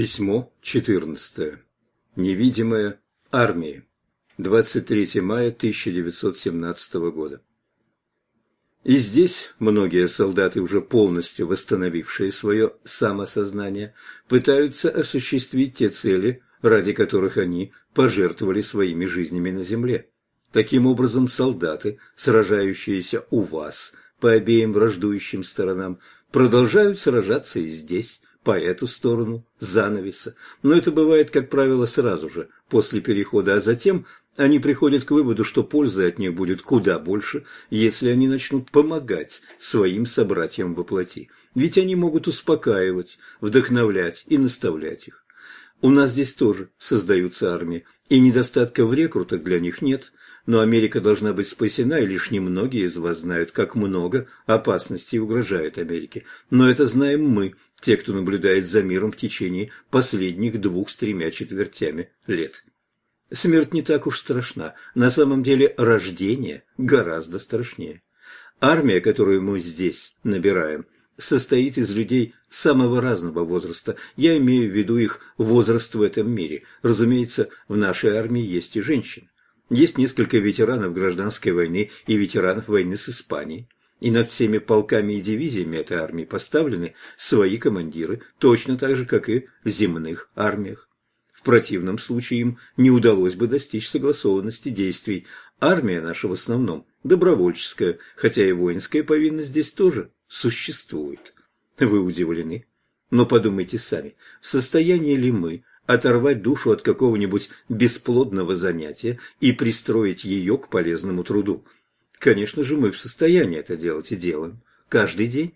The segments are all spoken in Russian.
Письмо 14. Невидимая армия. 23 мая 1917 года. И здесь многие солдаты, уже полностью восстановившие свое самосознание, пытаются осуществить те цели, ради которых они пожертвовали своими жизнями на земле. Таким образом, солдаты, сражающиеся у вас по обеим враждующим сторонам, продолжают сражаться и здесь, по эту сторону занавеса. Но это бывает, как правило, сразу же, после перехода, а затем они приходят к выводу, что пользы от них будет куда больше, если они начнут помогать своим собратьям во плоти. Ведь они могут успокаивать, вдохновлять и наставлять их. У нас здесь тоже создаются армии, и недостатка в рекрутах для них нет, но Америка должна быть спасена, и лишь немногие из вас знают, как много опасностей угрожает Америке. Но это знаем мы, те, кто наблюдает за миром в течение последних двух с тремя четвертями лет. Смерть не так уж страшна. На самом деле рождение гораздо страшнее. Армия, которую мы здесь набираем, состоит из людей самого разного возраста. Я имею в виду их возраст в этом мире. Разумеется, в нашей армии есть и женщины. Есть несколько ветеранов гражданской войны и ветеранов войны с Испанией. И над всеми полками и дивизиями этой армии поставлены свои командиры, точно так же, как и в земных армиях. В противном случае им не удалось бы достичь согласованности действий. Армия наша в основном добровольческая, хотя и воинская повинность здесь тоже существует. Вы удивлены? Но подумайте сами, в состоянии ли мы оторвать душу от какого-нибудь бесплодного занятия и пристроить ее к полезному труду? Конечно же, мы в состоянии это делать и делаем. Каждый день.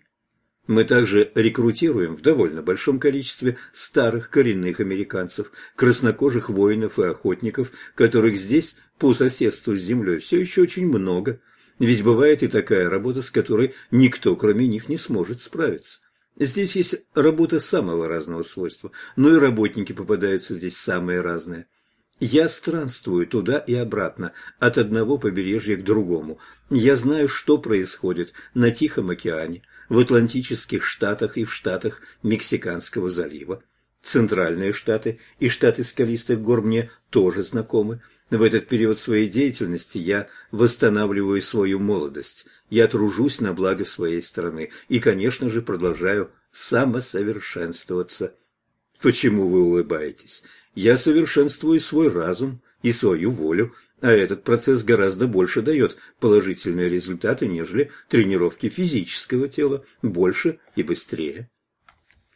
Мы также рекрутируем в довольно большом количестве старых коренных американцев, краснокожих воинов и охотников, которых здесь, по соседству с землей, все еще очень много. Ведь бывает и такая работа, с которой никто, кроме них, не сможет справиться. Здесь есть работа самого разного свойства, но и работники попадаются здесь самые разные. Я странствую туда и обратно, от одного побережья к другому. Я знаю, что происходит на Тихом океане, в Атлантических штатах и в штатах Мексиканского залива. Центральные штаты и штаты скалистых гор мне тоже знакомы. В этот период своей деятельности я восстанавливаю свою молодость. Я тружусь на благо своей страны и, конечно же, продолжаю самосовершенствоваться. Почему вы улыбаетесь? Я совершенствую свой разум и свою волю, а этот процесс гораздо больше дает положительные результаты, нежели тренировки физического тела, больше и быстрее.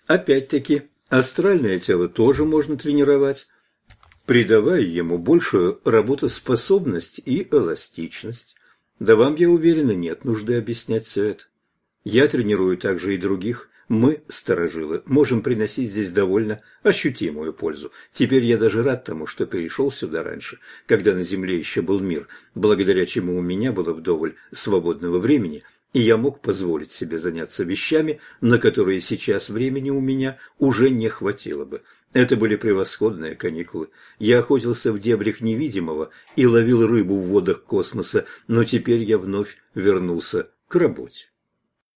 Опять-таки, астральное тело тоже можно тренировать, придавая ему большую работоспособность и эластичность. Да вам, я уверена, нет нужды объяснять все это. Я тренирую также и других, мы, старожилы, можем приносить здесь довольно ощутимую пользу. Теперь я даже рад тому, что перешел сюда раньше, когда на земле еще был мир, благодаря чему у меня было вдоволь свободного времени, и я мог позволить себе заняться вещами, на которые сейчас времени у меня уже не хватило бы. Это были превосходные каникулы. Я охотился в дебрях невидимого и ловил рыбу в водах космоса, но теперь я вновь вернулся к работе.